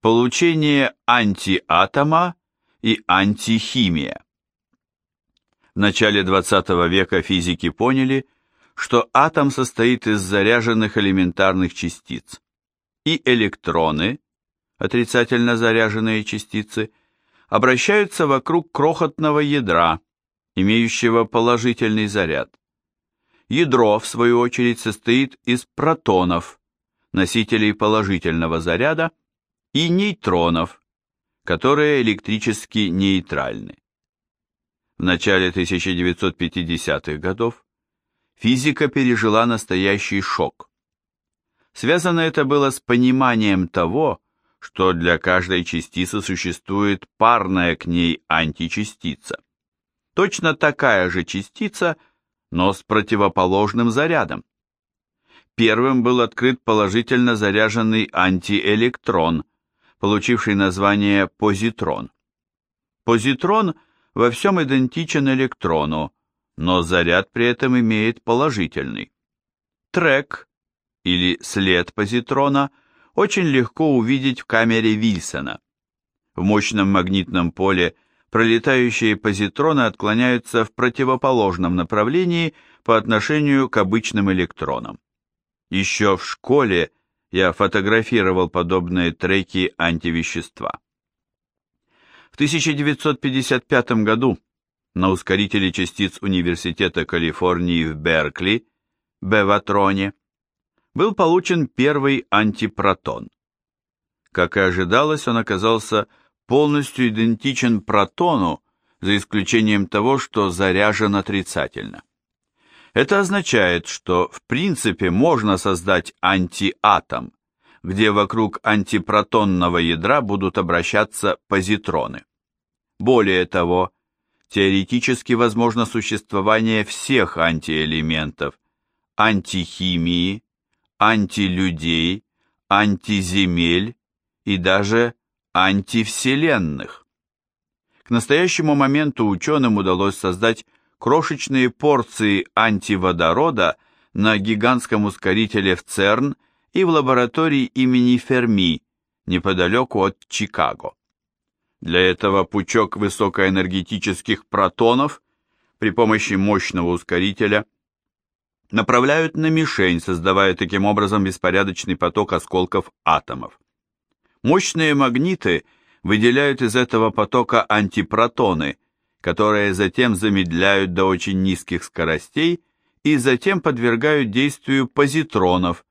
Получение антиатома и антихимия. В начале 20 века физики поняли, что атом состоит из заряженных элементарных частиц, и электроны, отрицательно заряженные частицы, обращаются вокруг крохотного ядра, имеющего положительный заряд. Ядро, в свою очередь, состоит из протонов, носителей положительного заряда, и нейтронов, которые электрически нейтральны. В начале 1950-х годов физика пережила настоящий шок. Связано это было с пониманием того, что для каждой частицы существует парная к ней античастица. Точно такая же частица, но с противоположным зарядом. Первым был открыт положительно заряженный антиэлектрон, получивший название позитрон. Позитрон во всем идентичен электрону, но заряд при этом имеет положительный. Трек или след позитрона очень легко увидеть в камере Вильсона. В мощном магнитном поле пролетающие позитроны отклоняются в противоположном направлении по отношению к обычным электронам. Еще в школе я фотографировал подобные треки антивещества. В 1955 году на ускорителе частиц Университета Калифорнии в Беркли, Беватроне, был получен первый антипротон. Как и ожидалось, он оказался полностью идентичен протону, за исключением того, что заряжен отрицательно. Это означает, что в принципе можно создать антиатом, где вокруг антипротонного ядра будут обращаться позитроны. Более того, теоретически возможно существование всех антиэлементов, антихимии, антилюдей, антиземель и даже антивселенных. К настоящему моменту ученым удалось создать крошечные порции антиводорода на гигантском ускорителе в ЦЕРН и в лаборатории имени Ферми, неподалеку от Чикаго. Для этого пучок высокоэнергетических протонов при помощи мощного ускорителя направляют на мишень, создавая таким образом беспорядочный поток осколков атомов. Мощные магниты выделяют из этого потока антипротоны, которые затем замедляют до очень низких скоростей и затем подвергают действию позитронов,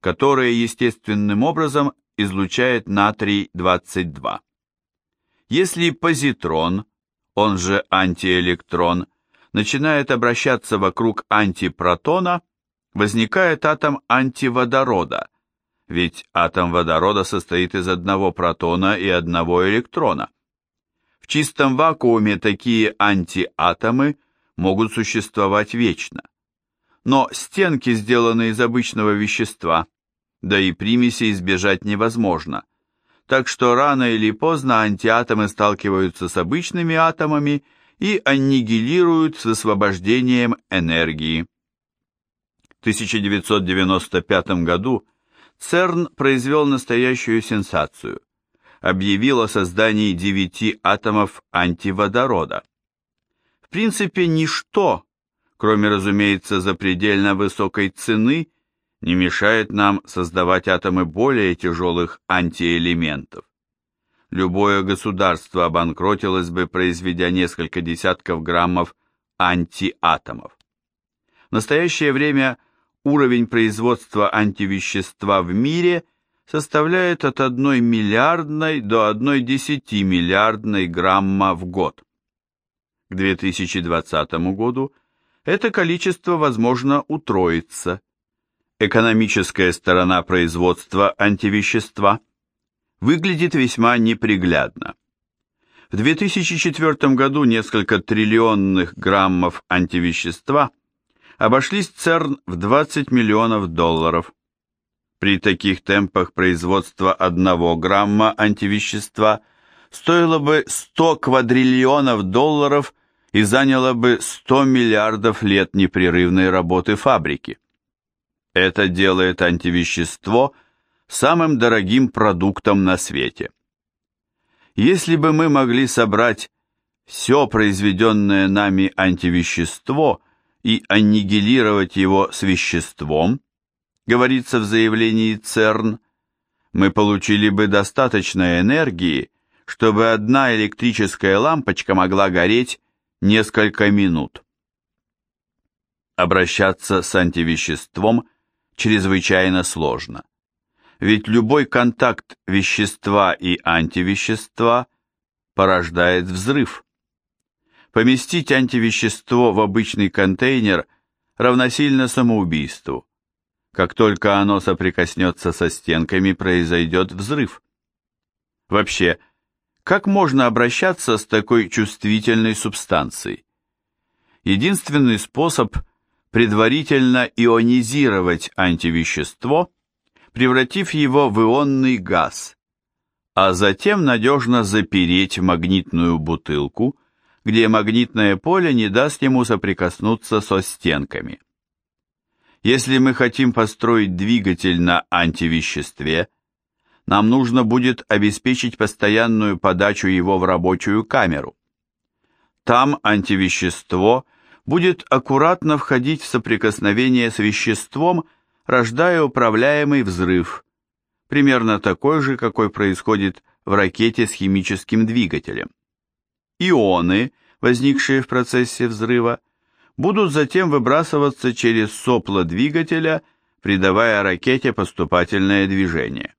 которые естественным образом излучает натрий-22. Если позитрон, он же антиэлектрон, начинает обращаться вокруг антипротона, возникает атом антиводорода, ведь атом водорода состоит из одного протона и одного электрона. В чистом вакууме такие антиатомы могут существовать вечно. Но стенки сделаны из обычного вещества, да и примеси избежать невозможно – так что рано или поздно антиатомы сталкиваются с обычными атомами и аннигилируют с высвобождением энергии. В 1995 году ЦЕРН произвел настоящую сенсацию. Объявил о создании девяти атомов антиводорода. В принципе, ничто, кроме, разумеется, запредельно высокой цены, не мешает нам создавать атомы более тяжелых антиэлементов. Любое государство обанкротилось бы, произведя несколько десятков граммов антиатомов. В настоящее время уровень производства антивещества в мире составляет от 1 миллиардной до 1 миллиардной грамма в год. К 2020 году это количество, возможно, утроится экономическая сторона производства антивещества выглядит весьма неприглядно. В 2004 году несколько триллионных граммов антивещества обошлись ЦЕРН в 20 миллионов долларов. При таких темпах производство 1 грамма антивещества стоило бы 100 квадриллионов долларов и заняло бы 100 миллиардов лет непрерывной работы фабрики. Это делает антивещество самым дорогим продуктом на свете. Если бы мы могли собрать все произведенное нами антивещество и аннигилировать его с веществом, говорится в заявлении ЦЕРН, мы получили бы достаточно энергии, чтобы одна электрическая лампочка могла гореть несколько минут. Обращаться с антивеществом чрезвычайно сложно, ведь любой контакт вещества и антивещества порождает взрыв. Поместить антивещество в обычный контейнер равносильно самоубийству. Как только оно соприкоснется со стенками, произойдет взрыв. Вообще, как можно обращаться с такой чувствительной субстанцией? Единственный способ – предварительно ионизировать антивещество, превратив его в ионный газ, а затем надежно запереть магнитную бутылку – где магнитное поле не даст ему соприкоснуться со стенками. Если мы хотим построить двигатель на антивеществе, нам нужно будет обеспечить постоянную подачу его в рабочую камеру. Там антивещество будет аккуратно входить в соприкосновение с веществом, рождая управляемый взрыв, примерно такой же, какой происходит в ракете с химическим двигателем. Ионы, возникшие в процессе взрыва, будут затем выбрасываться через сопло двигателя, придавая ракете поступательное движение.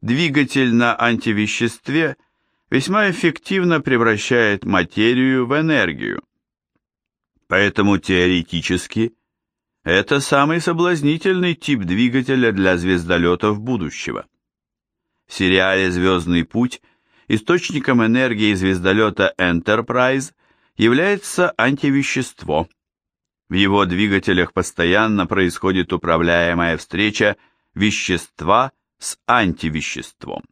Двигатель на антивеществе весьма эффективно превращает материю в энергию. Поэтому теоретически это самый соблазнительный тип двигателя для звездолетов будущего. В сериале «Звездный путь» Источником энергии звездолета Enterprise является антивещество. В его двигателях постоянно происходит управляемая встреча вещества с антивеществом.